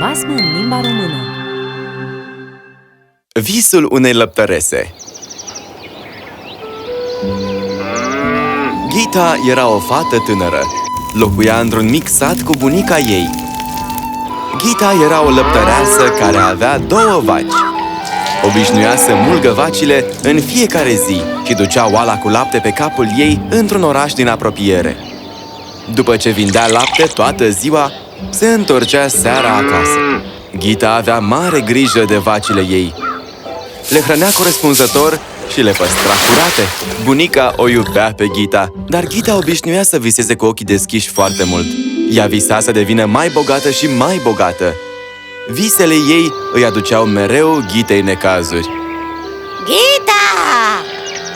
basme în limba română Visul unei lăptărese Ghita era o fată tânără. Locuia într-un mic sat cu bunica ei. Ghita era o lăptăreasă care avea două vaci. Obișnuia să mulgă vacile în fiecare zi și ducea oala cu lapte pe capul ei într-un oraș din apropiere. După ce vindea lapte toată ziua, se întorcea seara acasă. Ghita avea mare grijă de vacile ei. Le hrănea corespunzător și le păstra curate. Bunica o iubea pe Ghita, dar Ghita obișnuia să viseze cu ochii deschiși foarte mult. Ea visa să devină mai bogată și mai bogată. Visele ei îi aduceau mereu Ghitei necazuri. Ghita!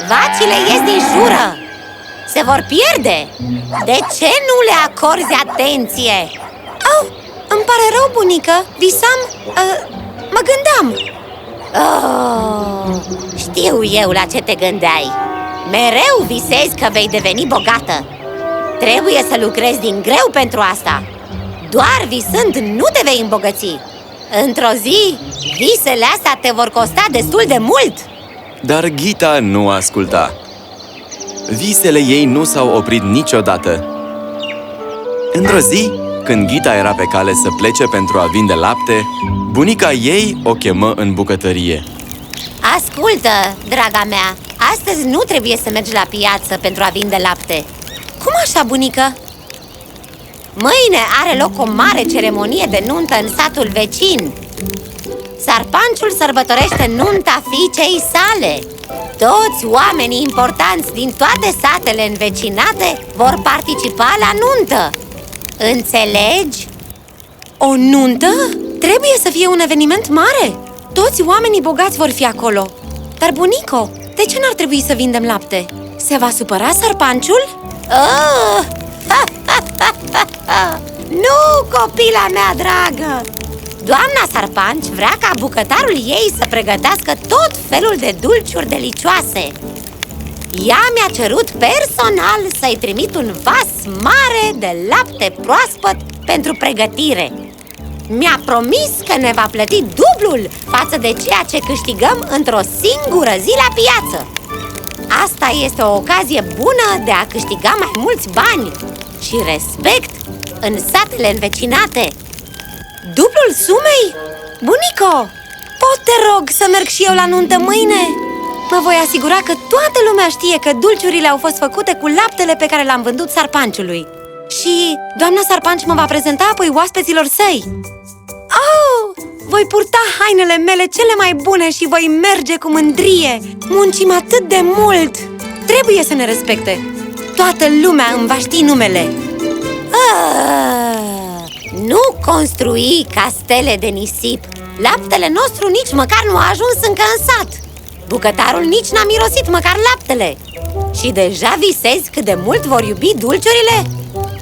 Vacile ies din jură! Se vor pierde! De ce nu le acorzi atenție? Oh, îmi pare rău, bunică! Visam... Uh, mă gândeam! Oh, știu eu la ce te gândeai Mereu visezi că vei deveni bogată Trebuie să lucrezi din greu pentru asta Doar visând nu te vei îmbogăți Într-o zi, visele astea te vor costa destul de mult Dar Ghita nu asculta. Visele ei nu s-au oprit niciodată. Într-o zi, când Ghita era pe cale să plece pentru a vinde lapte, bunica ei o chemă în bucătărie. Ascultă, draga mea Astăzi nu trebuie să mergi la piață pentru a vinde lapte Cum așa, bunică? Mâine are loc o mare ceremonie de nuntă în satul vecin Sarpanciul sărbătorește nunta fiicei sale Toți oamenii importanți din toate satele învecinate vor participa la nuntă Înțelegi? O nuntă? Trebuie să fie un eveniment mare Toți oamenii bogați vor fi acolo Dar, bunico, de ce n-ar trebui să vindem lapte? Se va supăra sarpanciul? Oh! nu, copila mea dragă! Doamna Sarpanci vrea ca bucătarul ei să pregătească tot felul de dulciuri delicioase Ea mi-a cerut personal să-i trimit un vas mare de lapte proaspăt pentru pregătire Mi-a promis că ne va plăti dublul față de ceea ce câștigăm într-o singură zi la piață Asta este o ocazie bună de a câștiga mai mulți bani și respect în satele învecinate Dublul sumei? Bunico, pot te rog să merg și eu la nuntă mâine? Mă voi asigura că toată lumea știe că dulciurile au fost făcute cu laptele pe care l-am vândut sarpanciului. Și doamna sarpanci mă va prezenta apoi oaspeților săi. Oh, voi purta hainele mele cele mai bune și voi merge cu mândrie. Muncim atât de mult. Trebuie să ne respecte. Toată lumea îmi va ști numele. Ah, Nu construi castele de nisip. Laptele nostru nici măcar nu a ajuns încă în sat Bucătarul nici n-a mirosit măcar laptele Și deja visezi cât de mult vor iubi dulciurile?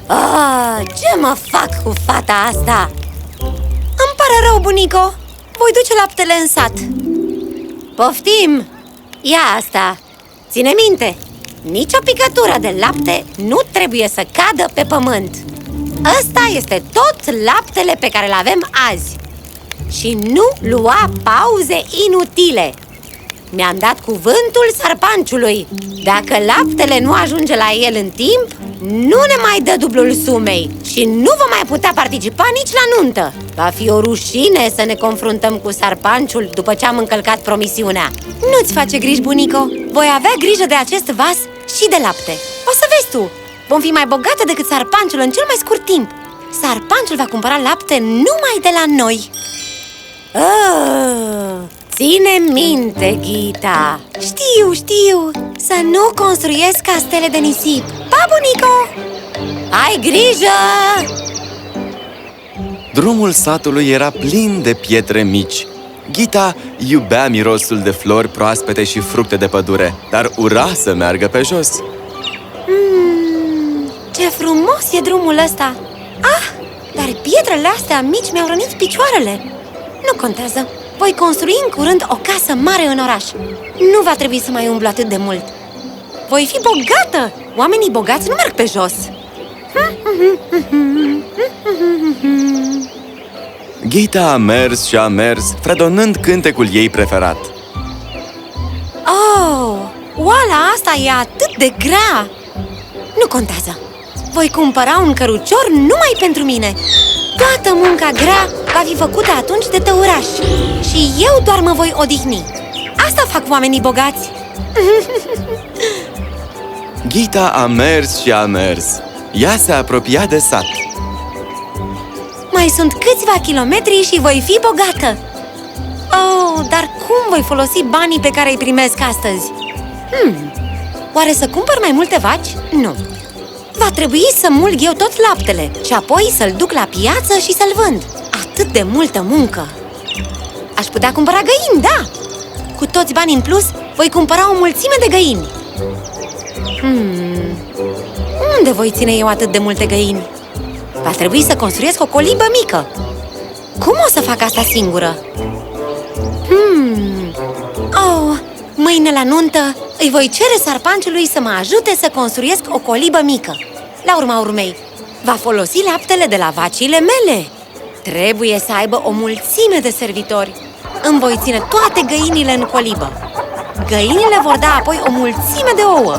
Ah, ce mă fac cu fata asta? Îmi pare rău, bunico Voi duce laptele în sat Poftim! Ia asta! Ține minte! Nici o picătură de lapte nu trebuie să cadă pe pământ Ăsta este tot laptele pe care îl avem azi Și nu lua pauze inutile Mi-am dat cuvântul sarpanciului. Dacă laptele nu ajunge la el în timp Nu ne mai dă dublul sumei Și nu vom mai putea participa nici la nuntă. Va fi o rușine să ne confruntăm cu sarpanciul După ce am încălcat promisiunea. Nu-ți face griji, bunico. Voi avea grijă de acest vas și de lapte. O să vezi tu. Vom fi mai bogate decât sarpanciul în cel mai scurt timp. Sarpanciul va cumpăra lapte numai de la noi. Oh, Ține minte, Ghita Știu, știu Să nu construiesc castele de nisip Pa, bunico! Ai grijă! Drumul satului era plin de pietre mici. Ghita iubea mirosul de flori proaspete și fructe de pădure, dar ura să meargă pe jos. mm, Ce frumos e drumul ăsta! Ah, dar pietrele astea mici mi-au rănit picioarele Nu contează, voi construi în curând o casă mare în oraș Nu va trebui să mai umblu atât de mult Voi fi bogată! Oamenii bogați nu merg pe jos Ghita a mers și a mers, fredonând cântecul ei preferat. Oh, oala asta e atât de grea! Nu contează! Voi cumpăra un cărucior numai pentru mine! Toată munca grea va fi făcută atunci de tăuraș Și eu doar mă voi odihni Asta fac oamenii bogați Ghita a mers și a mers. Ea se apropia de sat. Mai sunt câțiva kilometri și voi fi bogată Oh, dar cum voi folosi banii pe care îi primesc astăzi? Hmm, oare să cumpăr mai multe vaci? Nu Va trebui să mulg eu tot laptele și apoi să-l duc la piață și să-l vând. Atât de multă muncă. Aș putea cumpăra găini, da! Cu toți banii în plus, voi cumpăra o mulțime de găini. Hmm, unde voi ține eu atât de multe găini? Va trebui să construiesc o colibă mică. Cum o să fac asta singură? Hmm... Oh, mâine la nuntă îi voi cere sarpanciului să mă ajute să construiesc o colibă mică La urma urmei, va folosi laptele de la vacile mele. Trebuie să aibă o mulțime de servitori. Îmi voi ține toate găinile în colibă. Găinile vor da apoi o mulțime de ouă.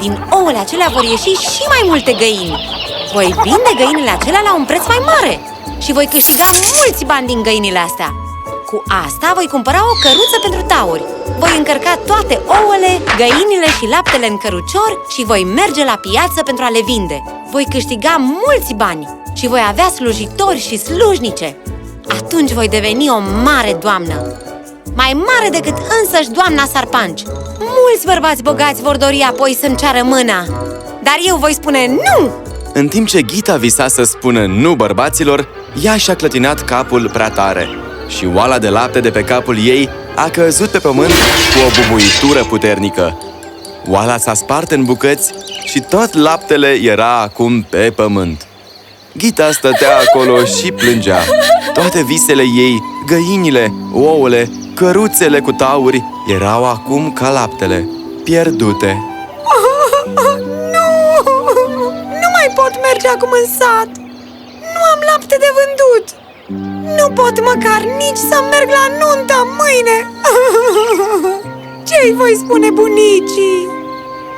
Din ouăle acelea vor ieși și mai multe găini. Voi vinde găinile acelea la un preț mai mare. Și voi câștiga mulți bani din găinile astea Cu asta voi cumpăra o căruță pentru tauri. Voi încărca toate ouăle, găinile și laptele în cărucior Și voi merge la piață pentru a le vinde. Voi câștiga mulți bani Și voi avea slujitori și slujnice. Atunci voi deveni o mare doamnă. Mai mare decât însăși doamna Sarpanci. Mulți bărbați bogați vor dori apoi să-mi ceară mâna. Dar eu voi spune nu! În timp ce Ghita visa să spună nu bărbaților, ea și-a clătinat capul prea tare și oala de lapte de pe capul ei a căzut pe pământ cu o bubuitură puternică. Oala s-a spart în bucăți și tot laptele era acum pe pământ. Ghita stătea acolo și plângea. Toate visele ei, găinile, ouăle, căruțele cu tauri erau acum ca laptele, pierdute. Nu! Nu mai pot merge acum în sat Nu am lapte de vândut Nu pot măcar nici să merg la nuntă mâine Ce-i voi spune bunicii?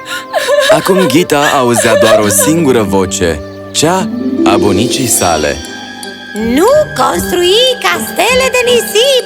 Acum Ghita auzea doar o singură voce, cea a bunicii sale. Nu construi castele de nisip!